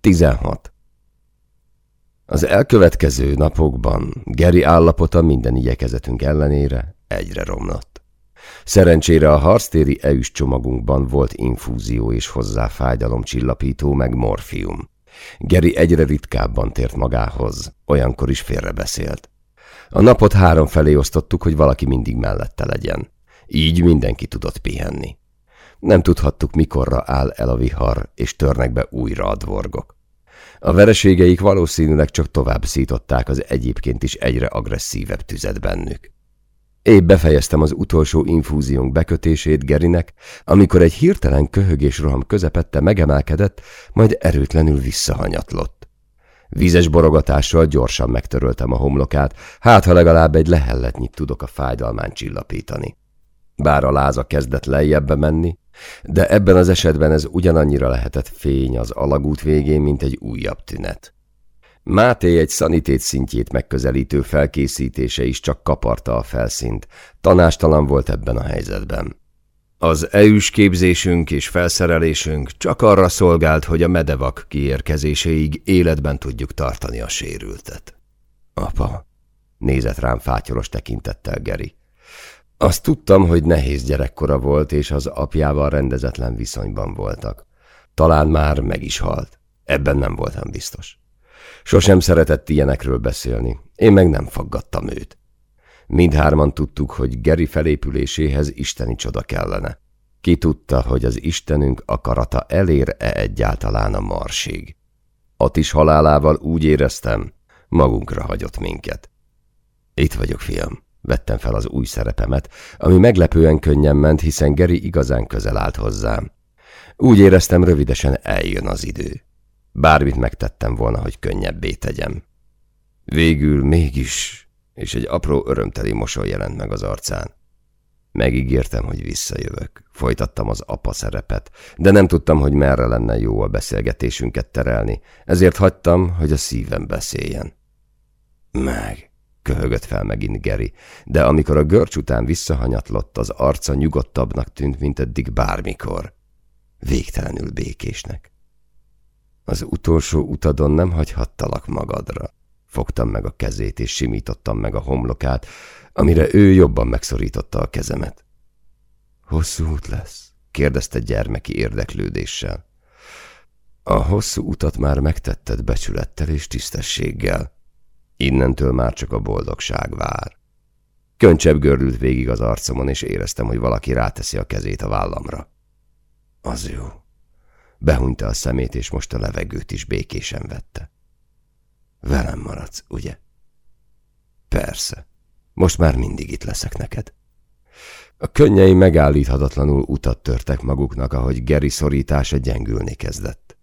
16. Az elkövetkező napokban Geri állapota minden igyekezetünk ellenére egyre romlott. Szerencsére a harctéri eüs csomagunkban volt infúzió és hozzá fájdalomcsillapító meg morfium. Geri egyre ritkábban tért magához, olyankor is félrebeszélt. A napot három felé osztottuk, hogy valaki mindig mellette legyen. Így mindenki tudott pihenni. Nem tudhattuk, mikorra áll el a vihar, és törnek be újra a dvorgok. A vereségeik valószínűleg csak tovább szították az egyébként is egyre agresszívebb tüzet bennük. Épp befejeztem az utolsó infúziónk bekötését Gerinek, amikor egy hirtelen köhögés roham közepette megemelkedett, majd erőtlenül visszahanyatlott. Vízes borogatással gyorsan megtöröltem a homlokát, hát ha legalább egy lehelletnyit tudok a fájdalmán csillapítani. Bár a láza kezdett lejjebbe menni, de ebben az esetben ez ugyanannyira lehetett fény az alagút végén, mint egy újabb tünet. Máté egy szanitét szintjét megközelítő felkészítése is csak kaparta a felszínt. Tanástalan volt ebben a helyzetben. Az EU-s képzésünk és felszerelésünk csak arra szolgált, hogy a medevak kiérkezéséig életben tudjuk tartani a sérültet. Apa, nézett rám fátyolos tekintettel Geri. Azt tudtam, hogy nehéz gyerekkora volt, és az apjával rendezetlen viszonyban voltak. Talán már meg is halt. Ebben nem voltam biztos. Sosem szeretett ilyenekről beszélni, én meg nem faggattam őt. Mindhárman tudtuk, hogy Geri felépüléséhez isteni csoda kellene. Ki tudta, hogy az Istenünk akarata elér-e egyáltalán a marsig. is halálával úgy éreztem, magunkra hagyott minket. Itt vagyok, fiam. Vettem fel az új szerepemet, ami meglepően könnyen ment, hiszen Geri igazán közel állt hozzám. Úgy éreztem, rövidesen eljön az idő. Bármit megtettem volna, hogy könnyebbé tegyem. Végül mégis, és egy apró örömteli mosoly jelent meg az arcán. Megígértem, hogy visszajövök. Folytattam az apa szerepet, de nem tudtam, hogy merre lenne jó a beszélgetésünket terelni, ezért hagytam, hogy a szívem beszéljen. Meg, köhögött fel megint Geri, de amikor a görcs után visszahanyatlott, az arca nyugodtabbnak tűnt, mint eddig bármikor. Végtelenül békésnek. Az utolsó utadon nem hagyhattalak magadra. Fogtam meg a kezét, és simítottam meg a homlokát, amire ő jobban megszorította a kezemet. Hosszú út lesz? kérdezte gyermeki érdeklődéssel. A hosszú utat már megtetted becsülettel és tisztességgel. Innentől már csak a boldogság vár. Köncsebb görült végig az arcomon, és éreztem, hogy valaki ráteszi a kezét a vállamra. Az jó. Behunyta a szemét, és most a levegőt is békésen vette. Velem maradsz, ugye? Persze. Most már mindig itt leszek neked. A könnyei megállíthatatlanul utat törtek maguknak, ahogy Geri szorítása gyengülni kezdett.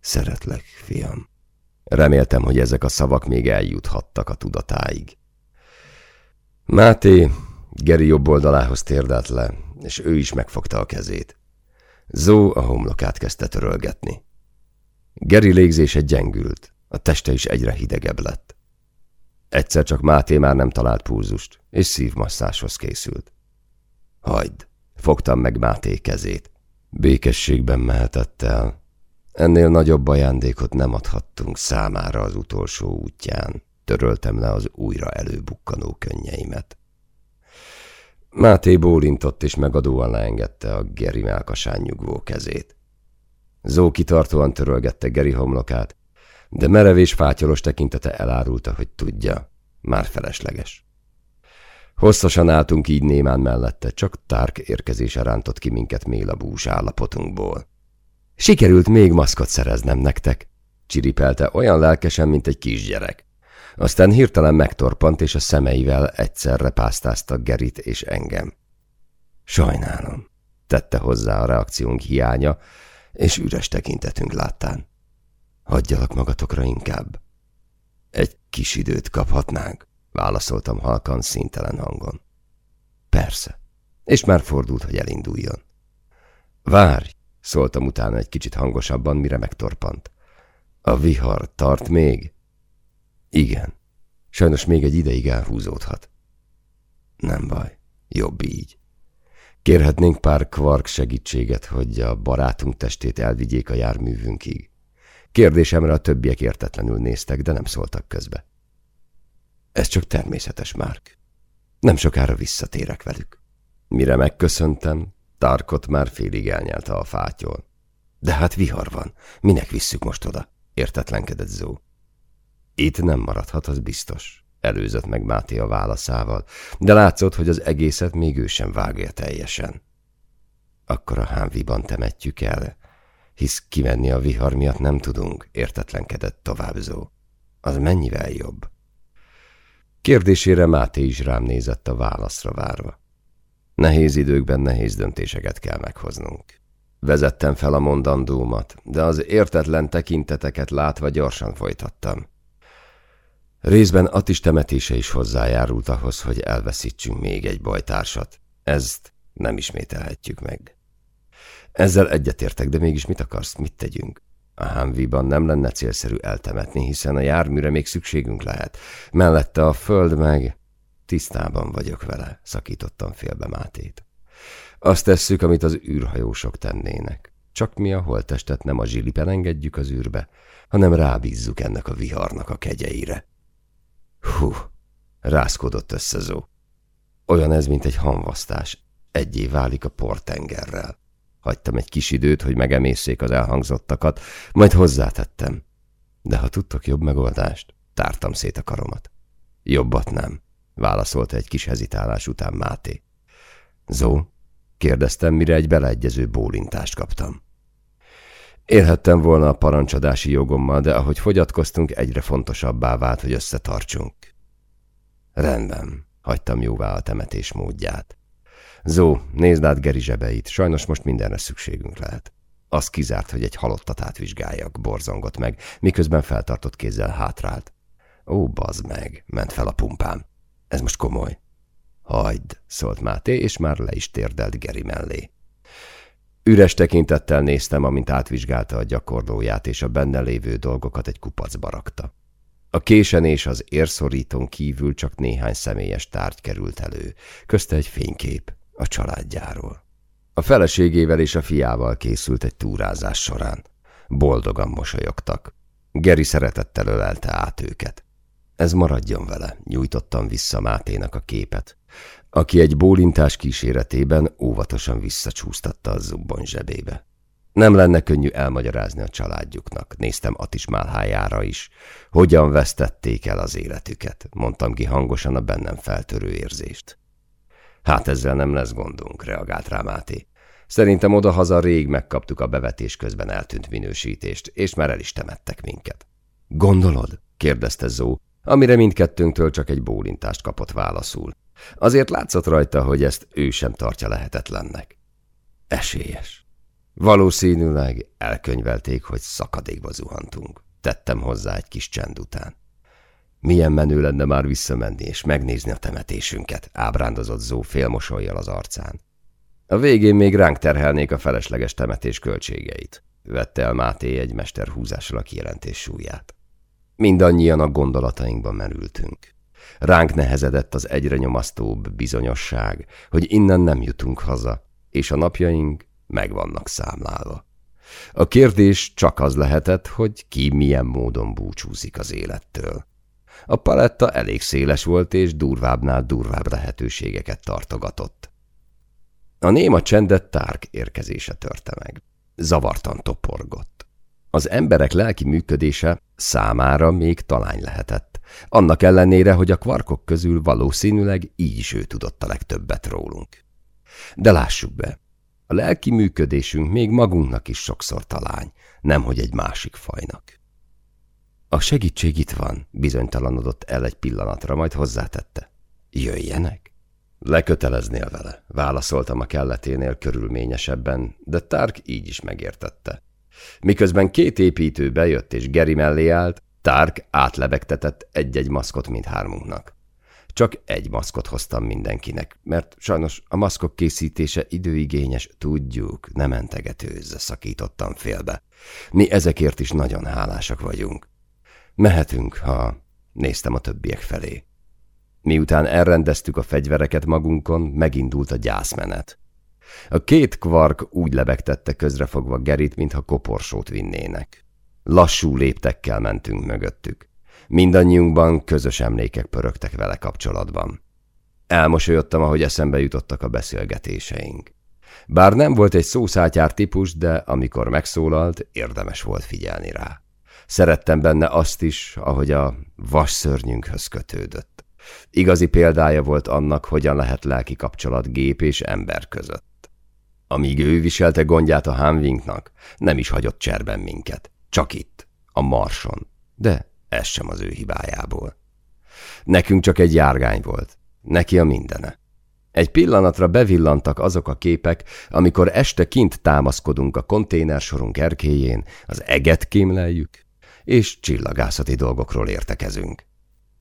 Szeretlek, fiam. Reméltem, hogy ezek a szavak még eljuthattak a tudatáig. Máté Geri jobb oldalához térdelt le, és ő is megfogta a kezét. Zó a homlokát kezdte törölgetni. Geri légzése gyengült, a teste is egyre hidegebb lett. Egyszer csak Máté már nem talált pulzust, és szívmasszáshoz készült. Hagyd, fogtam meg Máté kezét. Békességben mehetett el. Ennél nagyobb ajándékot nem adhattunk számára az utolsó útján. Töröltem le az újra előbukkanó könnyeimet. Máté bólintott és megadóan leengedte a Geri melkasán nyugvó kezét. Zó kitartóan törölgette Geri homlokát, de merev és fátyolos tekintete elárulta, hogy tudja, már felesleges. Hosszasan álltunk így némán mellette, csak Tárk érkezése rántott ki minket mélabús állapotunkból. Sikerült még maszkot szereznem nektek, csiripelte olyan lelkesen, mint egy kisgyerek. Aztán hirtelen megtorpant, és a szemeivel egyszerre pásztázta Gerit és engem. Sajnálom, tette hozzá a reakciónk hiánya, és üres tekintetünk láttán. Hagyjalak magatokra inkább. Egy kis időt kaphatnánk, válaszoltam halkan, szintelen hangon. Persze, és már fordult, hogy elinduljon. Várj, szóltam utána egy kicsit hangosabban, mire megtorpant. A vihar tart még? Igen. Sajnos még egy ideig elhúzódhat. Nem baj. Jobb így. Kérhetnénk pár kvark segítséget, hogy a barátunk testét elvigyék a járművünkig. Kérdésemre a többiek értetlenül néztek, de nem szóltak közbe. Ez csak természetes, Márk. Nem sokára visszatérek velük. Mire megköszöntem, Tarkot már félig elnyelte a fátyol. De hát vihar van, minek visszük most oda? Értetlenkedett Zó. Itt nem maradhat, az biztos. Előzött meg Máté a válaszával, de látszott, hogy az egészet még ő sem vágja teljesen. Akkor a hánviban temetjük el, hisz kivenni a vihar miatt nem tudunk, értetlenkedett tovább Zó. Az mennyivel jobb? Kérdésére Máté is rám nézett a válaszra várva. Nehéz időkben nehéz döntéseket kell meghoznunk. Vezettem fel a mondandómat, de az értetlen tekinteteket látva gyorsan folytattam. Részben Attis temetése is hozzájárult ahhoz, hogy elveszítsünk még egy bajtársat. Ezt nem ismételhetjük meg. Ezzel egyetértek, de mégis mit akarsz, mit tegyünk? A Humvee-ban nem lenne célszerű eltemetni, hiszen a járműre még szükségünk lehet. Mellette a föld meg... Tisztában vagyok vele, szakítottam félbe Mátét. Azt tesszük, amit az űrhajósok tennének. Csak mi a holtestet nem a zsilipen engedjük az űrbe, hanem rábízzuk ennek a viharnak a kegyeire. Hú, rászkodott össze Zó. Olyan ez, mint egy hamvasztás. Egyé válik a portengerrel. Hagytam egy kis időt, hogy megemészszék az elhangzottakat, majd hozzátettem. De ha tudtok jobb megoldást, tártam szét a karomat. Jobbat nem, válaszolta egy kis hezitálás után Máté. Zó, kérdeztem, mire egy beleegyező bólintást kaptam. Élhettem volna a parancsadási jogommal, de ahogy fogyatkoztunk, egyre fontosabbá vált, hogy összetartsunk. Rendben, hagytam jóvá a temetés módját. Zó, nézd át Geri zsebeit, sajnos most mindenre szükségünk lehet. Az kizárt, hogy egy halottat átvizsgáljak, borzongott meg, miközben feltartott kézzel hátrált. Ó, bazd meg, ment fel a pumpám. Ez most komoly. Hagyd, szólt Máté, és már le is térdelt Geri mellé. Üres tekintettel néztem, amint átvizsgálta a gyakorlóját, és a benne lévő dolgokat egy kupacba rakta. A késen és az érszorítón kívül csak néhány személyes tárgy került elő, közte egy fénykép a családjáról. A feleségével és a fiával készült egy túrázás során. Boldogan mosolyogtak. Geri szeretettel ölelte át őket. Ez maradjon vele, nyújtottam vissza Máténak a képet, aki egy bólintás kíséretében óvatosan visszacsúsztatta a zubbon zsebébe. Nem lenne könnyű elmagyarázni a családjuknak, néztem Atis málhájára is. Hogyan vesztették el az életüket, mondtam ki hangosan a bennem feltörő érzést. Hát ezzel nem lesz gondunk, reagált rá Máté. Szerintem odahaza rég megkaptuk a bevetés közben eltűnt minősítést, és már el is temettek minket. Gondolod? kérdezte Zó, amire mindkettőnktől csak egy bólintást kapott válaszul. Azért látszott rajta, hogy ezt ő sem tartja lehetetlennek. Esélyes. Valószínűleg elkönyvelték, hogy szakadékba zuhantunk. Tettem hozzá egy kis csend után. Milyen menő lenne már visszamenni és megnézni a temetésünket, ábrándozott Zó félmosoljal az arcán. A végén még ránk terhelnék a felesleges temetés költségeit, vette el Máté egy mester húzással a kijelentés súlyát. Mindannyian a gondolatainkban merültünk. Ránk nehezedett az egyre nyomasztóbb bizonyosság, hogy innen nem jutunk haza, és a napjaink meg vannak számlálva. A kérdés csak az lehetett, hogy ki milyen módon búcsúzik az élettől. A paletta elég széles volt, és durvábbnál durvább lehetőségeket tartogatott. A néma csendet tárk érkezése törte meg. Zavartan toporgott. Az emberek lelki működése számára még talány lehetett, annak ellenére, hogy a kvarkok közül valószínűleg így is ő tudott a legtöbbet rólunk. De lássuk be, a lelki működésünk még magunknak is sokszor talány, nemhogy egy másik fajnak. A segítség itt van, bizonytalanodott el egy pillanatra, majd hozzátette. Jöjjenek? Leköteleznél vele, válaszoltam a kelleténél körülményesebben, de Tark így is megértette. Miközben két építő bejött és Geri mellé állt, Tark átlebegtetett egy-egy maszkot mindhármunknak. Csak egy maszkot hoztam mindenkinek, mert sajnos a maszkok készítése időigényes, tudjuk, nem mentegetőzze, szakítottam félbe. Mi ezekért is nagyon hálásak vagyunk. Mehetünk, ha... Néztem a többiek felé. Miután elrendeztük a fegyvereket magunkon, megindult a gyászmenet. A két kvark úgy lebegtette közrefogva Gerit, mintha koporsót vinnének. Lassú léptekkel mentünk mögöttük. Mindannyiunkban közös emlékek pörögtek vele kapcsolatban. Elmosolyodtam, ahogy eszembe jutottak a beszélgetéseink. Bár nem volt egy szószátyár típus, de amikor megszólalt, érdemes volt figyelni rá. Szerettem benne azt is, ahogy a vasszörnyünkhöz kötődött. Igazi példája volt annak, hogyan lehet lelki kapcsolat gép és ember között. Amíg ő viselte gondját a Hanwinknak, nem is hagyott cserben minket. Csak itt, a Marson. De ez sem az ő hibájából. Nekünk csak egy járgány volt, neki a mindene. Egy pillanatra bevillantak azok a képek, amikor este kint támaszkodunk a konténersorunk erkéjén, az eget kémleljük, és csillagászati dolgokról értekezünk.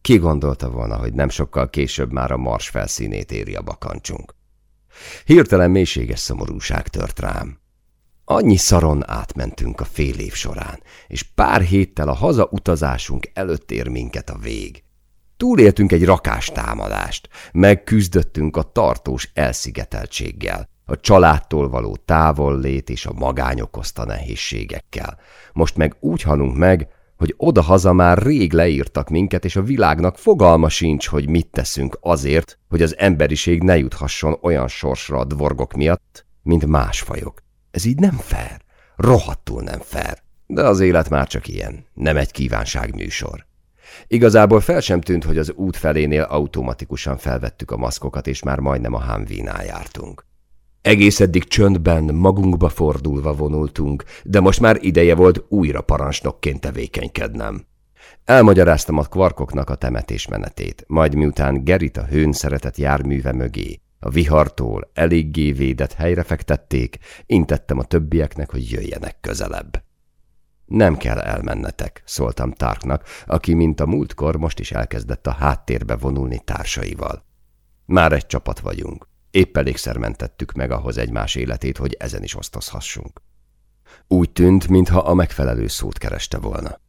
Ki gondolta volna, hogy nem sokkal később már a mars felszínét éri a bakancsunk? Hirtelen mélységes szomorúság tört rám. Annyi szaron átmentünk a fél év során, és pár héttel a hazautazásunk előtt ér minket a vég. Túléltünk egy rakástámadást, megküzdöttünk a tartós elszigeteltséggel, a családtól való távollét és a magány okozta nehézségekkel. Most meg úgy halunk meg, hogy odahaza már rég leírtak minket, és a világnak fogalma sincs, hogy mit teszünk azért, hogy az emberiség ne juthasson olyan sorsra a dvorgok miatt, mint más fajok. Ez így nem fair, rohadtul nem fair. De az élet már csak ilyen, nem egy kívánságműsor. Igazából fel sem tűnt, hogy az út felénél automatikusan felvettük a maszkokat, és már majdnem a Humvee-nál jártunk. Egész eddig csöndben, magunkba fordulva vonultunk, de most már ideje volt újra parancsnokként tevékenykednem. Elmagyaráztam a kvarkoknak a temetés menetét, majd miután Gerit a hőn szeretett járműve mögé, a vihartól eléggé védett helyre fektették, intettem a többieknek, hogy jöjjenek közelebb. Nem kell elmennetek, szóltam Tarknak, aki, mint a múltkor, most is elkezdett a háttérbe vonulni társaival. Már egy csapat vagyunk. Épp elégszer mentettük meg ahhoz egymás életét, hogy ezen is osztozhassunk. Úgy tűnt, mintha a megfelelő szót kereste volna.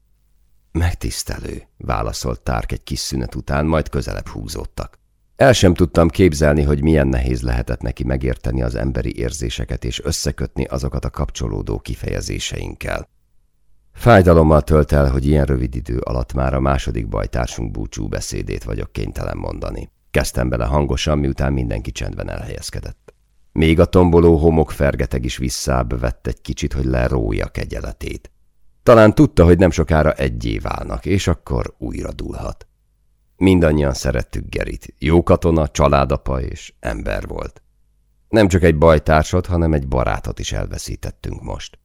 Megtisztelő, válaszolt Tárk egy kis szünet után, majd közelebb húzódtak. El sem tudtam képzelni, hogy milyen nehéz lehetett neki megérteni az emberi érzéseket és összekötni azokat a kapcsolódó kifejezéseinkkel. Fájdalommal tölt el, hogy ilyen rövid idő alatt már a második bajtársunk búcsú beszédét vagyok kénytelen mondani. Kezdtem bele hangosan, miután mindenki csendben elhelyezkedett. Még a tomboló homok fergeteg is visszább vett egy kicsit, hogy lerója kegyeletét. Talán tudta, hogy nem sokára egyé válnak, és akkor újra dúlhat. Mindannyian szerettük Gerit. Jó katona, családapa és ember volt. Nem csak egy bajtársat, hanem egy barátot is elveszítettünk most.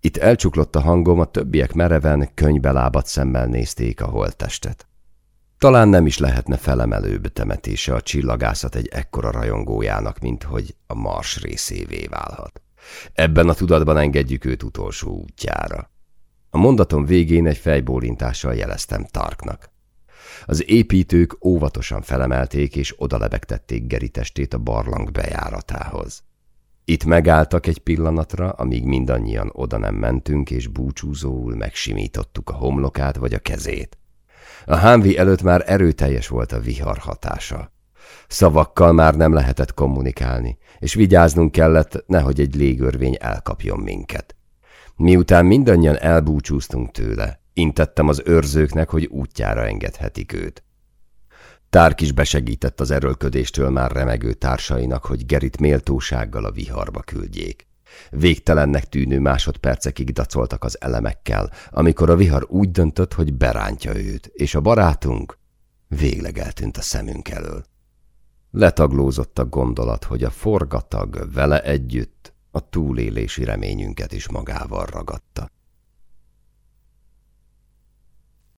Itt elcsuklott a hangom, a többiek mereven, könybelábat szemmel nézték a holttestet. Talán nem is lehetne felemelőbb temetése a csillagászat egy ekkora rajongójának, mint hogy a mars részévé válhat. Ebben a tudatban engedjük őt utolsó útjára. A mondatom végén egy fejbólintással jeleztem Tarknak. Az építők óvatosan felemelték és odalebegtették Geri testét a barlang bejáratához. Itt megálltak egy pillanatra, amíg mindannyian oda nem mentünk, és búcsúzóul megsimítottuk a homlokát vagy a kezét. A hámvi előtt már erőteljes volt a vihar hatása. Szavakkal már nem lehetett kommunikálni, és vigyáznunk kellett, nehogy egy légörvény elkapjon minket. Miután mindannyian elbúcsúztunk tőle, intettem az őrzőknek, hogy útjára engedhetik őt. Tárk is besegített az erőlködéstől már remegő társainak, hogy Gerit méltósággal a viharba küldjék. Végtelennek tűnő másodpercekig dacoltak az elemekkel, amikor a vihar úgy döntött, hogy berántja őt, és a barátunk végleg eltűnt a szemünk elől. Letaglózott a gondolat, hogy a forgatag vele együtt a túlélési reményünket is magával ragadta.